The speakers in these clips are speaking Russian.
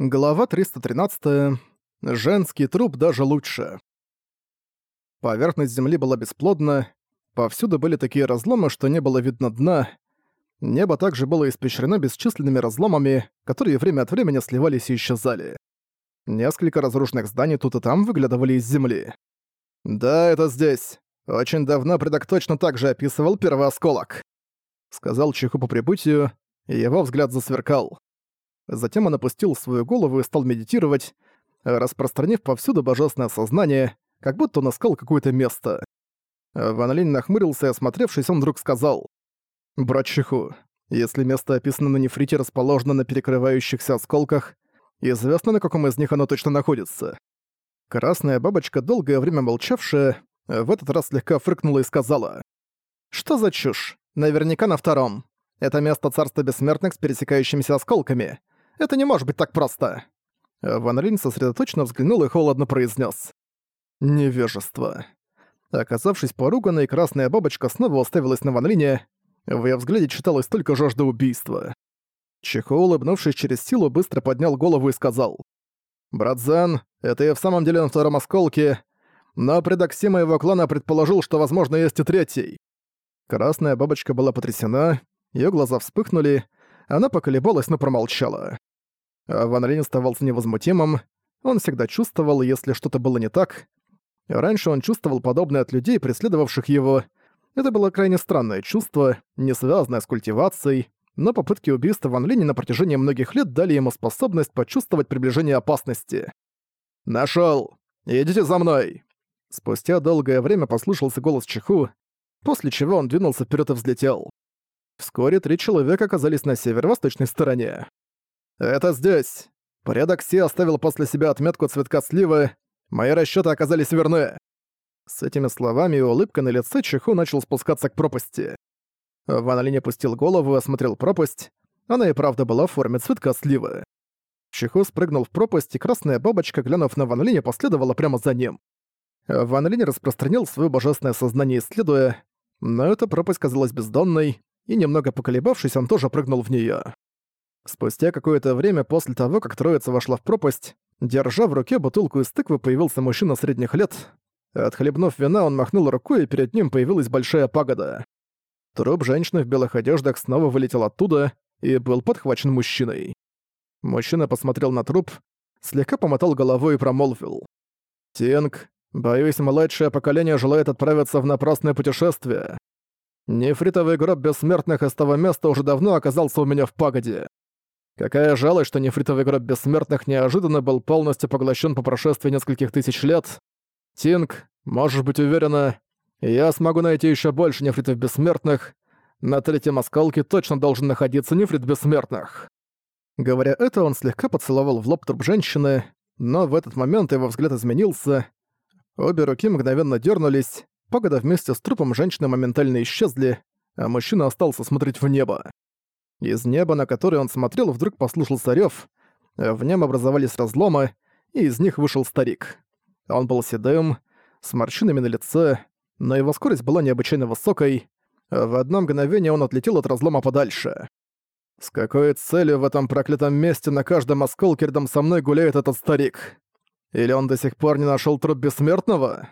Глава 313. Женский труп даже лучше. Поверхность земли была бесплодна, повсюду были такие разломы, что не было видно дна. Небо также было испещрено бесчисленными разломами, которые время от времени сливались и исчезали. Несколько разрушенных зданий тут и там выглядывали из земли. «Да, это здесь. Очень давно предок точно так же описывал первый осколок», — сказал Чиху по прибытию, и его взгляд засверкал. Затем он опустил свою голову и стал медитировать, распространив повсюду божественное сознание, как будто он искал какое-то место. Ван Линь нахмурился и, осмотревшись, он вдруг сказал. «Брат Чиху, если место описано на нефрите расположено на перекрывающихся осколках, известно, на каком из них оно точно находится». Красная бабочка, долгое время молчавшая, в этот раз слегка фрыкнула и сказала. «Что за чушь? Наверняка на втором. Это место царства бессмертных с пересекающимися осколками. Это не может быть так просто!» Ван Рин сосредоточенно взглянул и холодно произнес: «Невежество». Оказавшись поруганной, красная бабочка снова уставилась на Ван Лине. В её взгляде читалось только жажда убийства. Чихо, улыбнувшись через силу, быстро поднял голову и сказал. «Брат Зан, это и в самом деле на втором осколке, но предок моего клана предположил, что, возможно, есть и третий». Красная бабочка была потрясена, её глаза вспыхнули, она поколебалась, но промолчала. А Ван Линь оставался невозмутимым. Он всегда чувствовал, если что-то было не так. Раньше он чувствовал подобное от людей, преследовавших его. Это было крайне странное чувство, не связанное с культивацией, но попытки убийства Ван Линь на протяжении многих лет дали ему способность почувствовать приближение опасности. «Нашёл! Идите за мной!» Спустя долгое время послышался голос Чиху, после чего он двинулся вперед и взлетел. Вскоре три человека оказались на северо-восточной стороне. «Это здесь. Порядок Си оставил после себя отметку цветка сливы. Мои расчеты оказались верны». С этими словами и улыбкой на лице Чиху начал спускаться к пропасти. Ван Линь опустил голову и осмотрел пропасть. Она и правда была в форме цветка сливы. Чиху спрыгнул в пропасть, и красная бабочка, глянув на Ван Линя, последовала прямо за ним. Ван Линь распространил свое божественное сознание, исследуя, но эта пропасть казалась бездонной, и немного поколебавшись, он тоже прыгнул в неё. Спустя какое-то время после того, как троица вошла в пропасть, держа в руке бутылку из тыквы, появился мужчина средних лет. Отхлебнув вина, он махнул рукой, и перед ним появилась большая пагода. Труп женщины в белых одеждах снова вылетел оттуда и был подхвачен мужчиной. Мужчина посмотрел на труп, слегка помотал головой и промолвил. «Тинг, боюсь, младшее поколение желает отправиться в напрасное путешествие. Нефритовый гроб бессмертных из того места уже давно оказался у меня в пагоде. Какая жалость, что нефритовый гроб бессмертных неожиданно был полностью поглощен по прошествии нескольких тысяч лет. Тинг, можешь быть уверена, я смогу найти еще больше нефритов бессмертных. На третьем осколке точно должен находиться нефрит бессмертных. Говоря это, он слегка поцеловал в лоб труп женщины, но в этот момент его взгляд изменился. Обе руки мгновенно дернулись, погода вместе с трупом женщины моментально исчезли, а мужчина остался смотреть в небо. Из неба, на которое он смотрел, вдруг послушался рёв, в нем образовались разломы, и из них вышел старик. Он был седым, с морщинами на лице, но его скорость была необычайно высокой. В одно мгновение он отлетел от разлома подальше. С какой целью в этом проклятом месте на каждом осколке рядом со мной гуляет этот старик? Или он до сих пор не нашел труп бессмертного?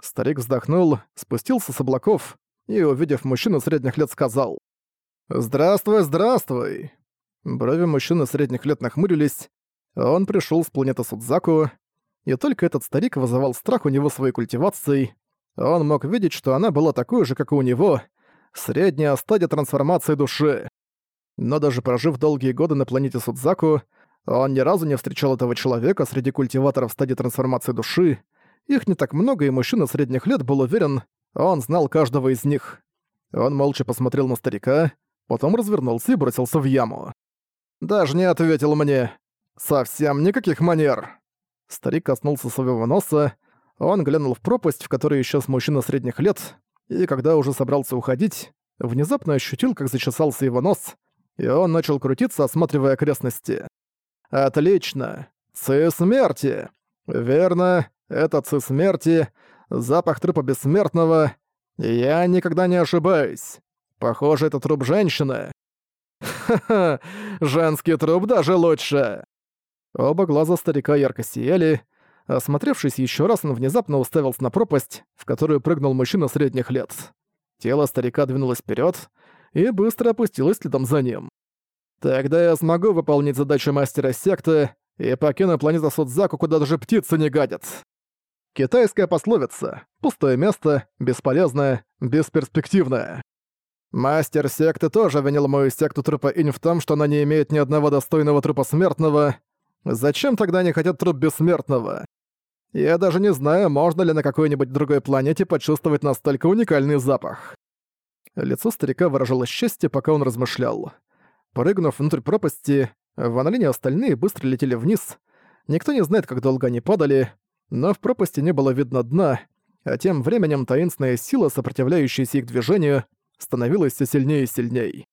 Старик вздохнул, спустился с облаков и, увидев мужчину средних лет, сказал. «Здравствуй, здравствуй!» Брови мужчины средних лет нахмурились. Он пришел с планеты Судзаку, и только этот старик вызывал страх у него своей культивацией. Он мог видеть, что она была такой же, как и у него, средняя стадия трансформации души. Но даже прожив долгие годы на планете Судзаку, он ни разу не встречал этого человека среди культиваторов стадии трансформации души. Их не так много, и мужчина средних лет был уверен, он знал каждого из них. Он молча посмотрел на старика, потом развернулся и бросился в яму. «Даже не ответил мне. Совсем никаких манер!» Старик коснулся своего носа, он глянул в пропасть, в которой исчез мужчина средних лет, и когда уже собрался уходить, внезапно ощутил, как зачесался его нос, и он начал крутиться, осматривая окрестности. «Отлично! Ци смерти! Верно, это ци смерти, запах трупа бессмертного. Я никогда не ошибаюсь. Похоже, это труп женщины. Ха-ха, женский труп даже лучше. Оба глаза старика ярко сияли. Осмотревшись еще раз, он внезапно уставился на пропасть, в которую прыгнул мужчина средних лет. Тело старика двинулось вперед и быстро опустилось следом за ним. «Тогда я смогу выполнить задачу мастера секты и покину планету Судзаку, куда даже птицы не гадят». Китайская пословица «пустое место, бесполезное, бесперспективное». Мастер секты тоже винил мою секту трупа Инь в том, что она не имеет ни одного достойного трупа смертного. Зачем тогда они хотят труп бессмертного? Я даже не знаю, можно ли на какой-нибудь другой планете почувствовать настолько уникальный запах. Лицо старика выражало счастье, пока он размышлял. Прыгнув внутрь пропасти, Ван Линь и остальные быстро летели вниз. Никто не знает, как долго они падали, но в пропасти не было видно дна, а тем временем таинственная сила, сопротивляющаяся их движению, становилась все сильнее и сильнее.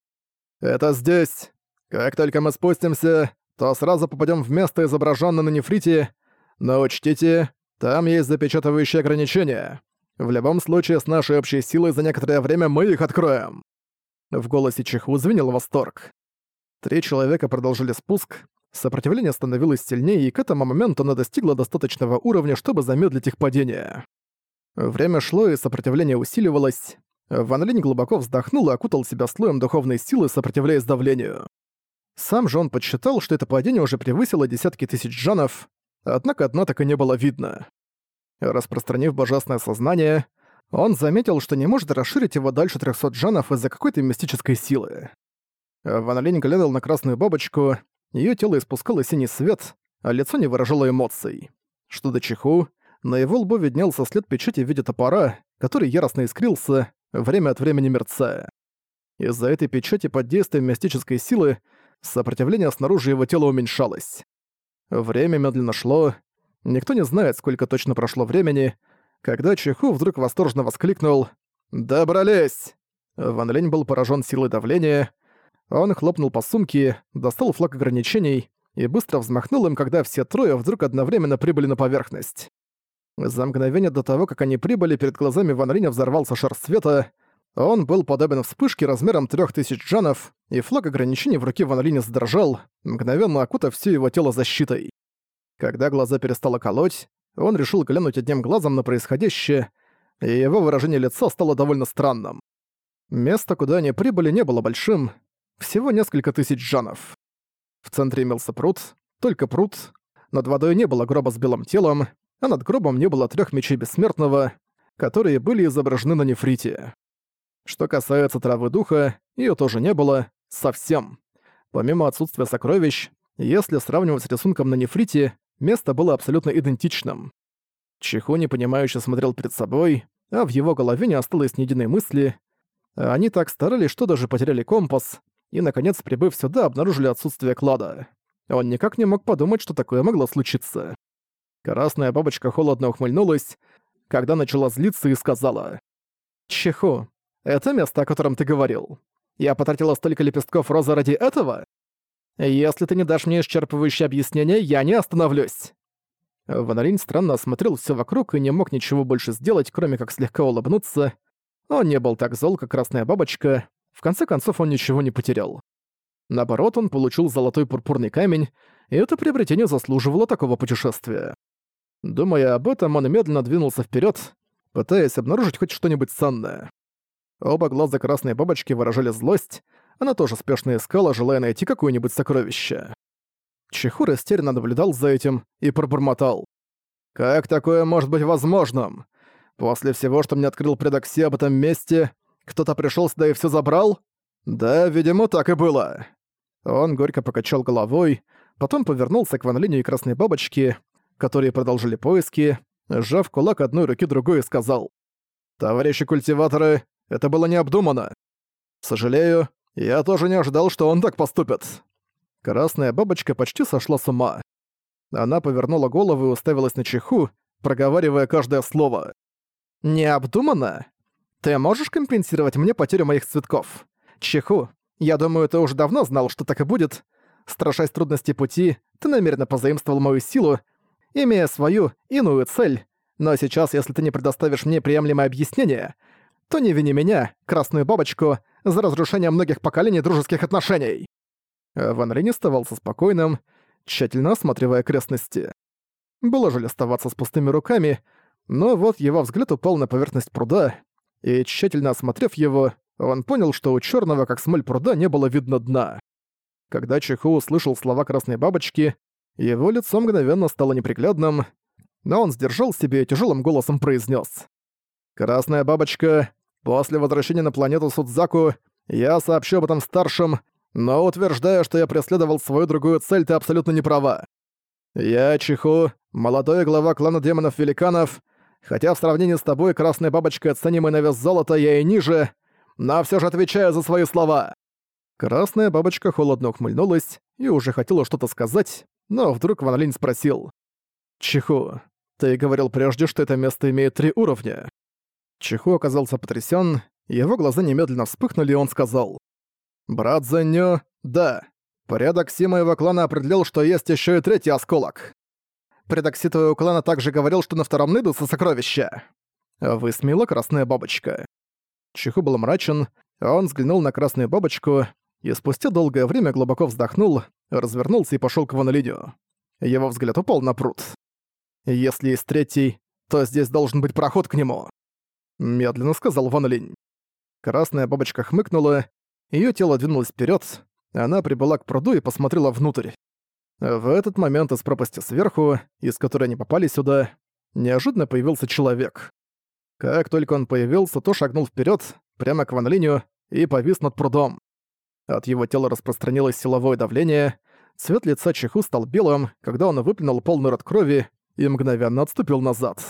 «Это здесь. Как только мы спустимся, то сразу попадем в место, изображенное на нефрите, но учтите, там есть запечатывающие ограничения. В любом случае, с нашей общей силой за некоторое время мы их откроем». В голосе Чеху звенел восторг. Три человека продолжили спуск, сопротивление становилось сильнее, и к этому моменту оно достигло достаточного уровня, чтобы замедлить их падение. Время шло, и сопротивление усиливалось. Ван Линь глубоко вздохнул и окутал себя слоем духовной силы, сопротивляясь давлению. Сам же он подсчитал, что это падение уже превысило десятки тысяч джанов, однако одно так и не было видно. Распространив божественное сознание, он заметил, что не может расширить его дальше 300 джанов из-за какой-то мистической силы. Ван Линь глядел на красную бабочку, ее тело испускало синий свет, а лицо не выражало эмоций. Что до Чиху, на его лбу виднелся след печати в виде топора, который яростно искрился, время от времени мерцая. Из-за этой печати под действием мистической силы сопротивление снаружи его тела уменьшалось. Время медленно шло. Никто не знает, сколько точно прошло времени, когда Чеху вдруг восторженно воскликнул «Добрались!». Ван Лень был поражен силой давления. Он хлопнул по сумке, достал флаг ограничений и быстро взмахнул им, когда все трое вдруг одновременно прибыли на поверхность. За мгновение до того, как они прибыли, перед глазами Ван Линя взорвался шар света — он был подобен вспышке размером трех тысяч джанов, и флаг ограничений в руке Ван Линя задрожал, мгновенно окутав все его тело защитой. Когда глаза перестало колоть, он решил глянуть одним глазом на происходящее, и его выражение лица стало довольно странным. Место, куда они прибыли, не было большим, всего несколько тысяч джанов. В центре имелся пруд, только пруд. Над водой не было гроба с белым телом, а над гробом не было трех мечей бессмертного, которые были изображены на нефрите. Что касается травы духа, ее тоже не было совсем. Помимо отсутствия сокровищ, если сравнивать с рисунком на нефрите, место было абсолютно идентичным. Чиху непонимающе смотрел перед собой, а в его голове не осталось ни единой мысли. Они так старались, что даже потеряли компас, и, наконец, прибыв сюда, обнаружили отсутствие клада. Он никак не мог подумать, что такое могло случиться. Красная бабочка холодно ухмыльнулась, когда начала злиться и сказала. «Чиху, это место, о котором ты говорил. Я потратила столько лепестков розы ради этого? Если ты не дашь мне исчерпывающее объяснение, я не остановлюсь». Ванарин странно осмотрел все вокруг и не мог ничего больше сделать, кроме как слегка улыбнуться. Он не был так зол, как красная бабочка. В конце концов, он ничего не потерял. Наоборот, он получил золотой пурпурный камень, и это приобретение заслуживало такого путешествия. Думая об этом, он медленно двинулся вперед, пытаясь обнаружить хоть что-нибудь ценное. Оба глаза красной бабочки выражали злость, она тоже спешно искала, желая найти какое-нибудь сокровище. Чеху растерянно наблюдал за этим и пробормотал. «Как такое может быть возможным? После всего, что мне открыл предокси об этом месте, кто-то пришел сюда и все забрал? Да, видимо, так и было». Он горько покачал головой, потом повернулся к Ван Линю и Красной Бабочке, которые продолжили поиски, сжав кулак одной руки другой сказал. «Товарищи культиваторы, это было необдуманно. Сожалею, я тоже не ожидал, что он так поступит. Красная бабочка почти сошла с ума. Она повернула голову и уставилась на чеху, проговаривая каждое слово. «Необдуманно? Ты можешь компенсировать мне потерю моих цветков? Чеху, я думаю, ты уже давно знал, что так и будет. Страшась трудностей пути, ты намеренно позаимствовал мою силу, имея свою иную цель. Но сейчас, если ты не предоставишь мне приемлемое объяснение, то не вини меня, красную бабочку, за разрушение многих поколений дружеских отношений». Ван Рин оставался спокойным. тщательно осматривая окрестности. Было жаль оставаться с пустыми руками, но вот его взгляд упал на поверхность пруда, и, тщательно осмотрев его, он понял, что у черного, как смоль пруда, не было видно дна. Когда Чиху услышал слова красной бабочки, его лицо мгновенно стало неприглядным, но он сдержал себе и тяжелым голосом произнес: «Красная бабочка, после возвращения на планету Судзаку я сообщу об этом старшим, но утверждаю, что я преследовал свою другую цель, ты абсолютно не права. Я Чиху, молодой глава клана демонов-великанов, хотя в сравнении с тобой, красной бабочкой, оценимой на вес золота, я и ниже, но все же отвечаю за свои слова». Красная бабочка холодно ухмыльнулась и уже хотела что-то сказать, но вдруг Ван Линь спросил. «Чиху, ты говорил прежде, что это место имеет три уровня». Чиху оказался потрясен, его глаза немедленно вспыхнули, и он сказал. «Брат Зэньо, да. Порядок Си моего клана определил, что есть еще и третий осколок. Предок Си твоего клана также говорил, что на втором найдутся сокровища». Высмеяла красная бабочка. Чиху был мрачен, а он взглянул на красную бабочку и спустя долгое время глубоко вздохнул, развернулся и пошёл к Ванолидю. Его взгляд упал на пруд. «Если есть третий, то здесь должен быть проход к нему», — медленно сказал Ван. Красная бабочка хмыкнула, её тело двинулось вперёд, она прибыла к пруду и посмотрела внутрь. В этот момент из пропасти сверху, из которой они попали сюда, неожиданно появился человек. Как только он появился, то шагнул вперед, прямо к Ван и повис над прудом. От его тела распространилось силовое давление, цвет лица Чеху стал белым, когда он выплюнул полный рот крови и мгновенно отступил назад.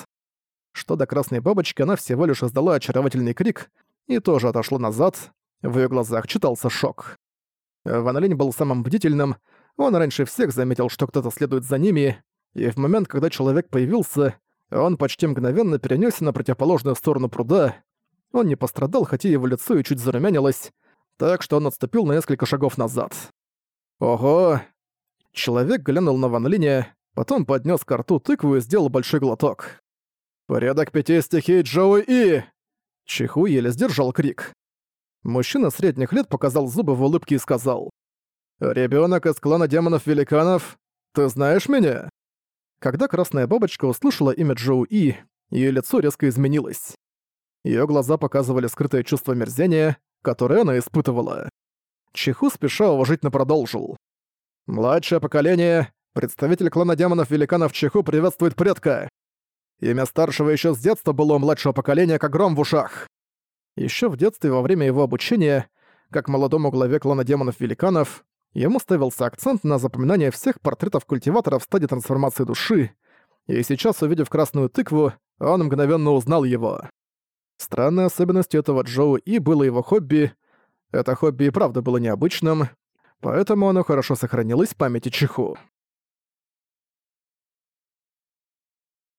Что до красной бабочки, она всего лишь издала очаровательный крик и тоже отошла назад, в её глазах читался шок. Ван Линь был самым бдительным, он раньше всех заметил, что кто-то следует за ними, и в момент, когда человек появился, он почти мгновенно перенесся на противоположную сторону пруда. Он не пострадал, хотя его лицо и чуть зарумянилось, так что он отступил на несколько шагов назад. «Ого!» Человек глянул на Ван Линя, потом поднес к рту тыкву и сделал большой глоток. «Порядок пяти стихий Джоуи И!» Чиху еле сдержал крик. Мужчина средних лет показал зубы в улыбке и сказал. «Ребёнок из клана демонов-великанов, ты знаешь меня?» Когда красная бабочка услышала имя Джоу И, её лицо резко изменилось. Её глаза показывали скрытое чувство мерзения, которое она испытывала. Чиху спеша уважительно продолжил. «Младшее поколение, представитель клана демонов-великанов Чиху приветствует предка. Имя старшего ещё с детства было у младшего поколения как гром в ушах. Ещё в детстве во время его обучения, как молодому главе клана демонов-великанов, ему ставился акцент на запоминание всех портретов культиваторов в стадии трансформации души, и сейчас, увидев красную тыкву, он мгновенно узнал его. Странной особенностью этого Джоу И было его хобби. Это хобби и правда было необычным, поэтому оно хорошо сохранилось в памяти Чиху.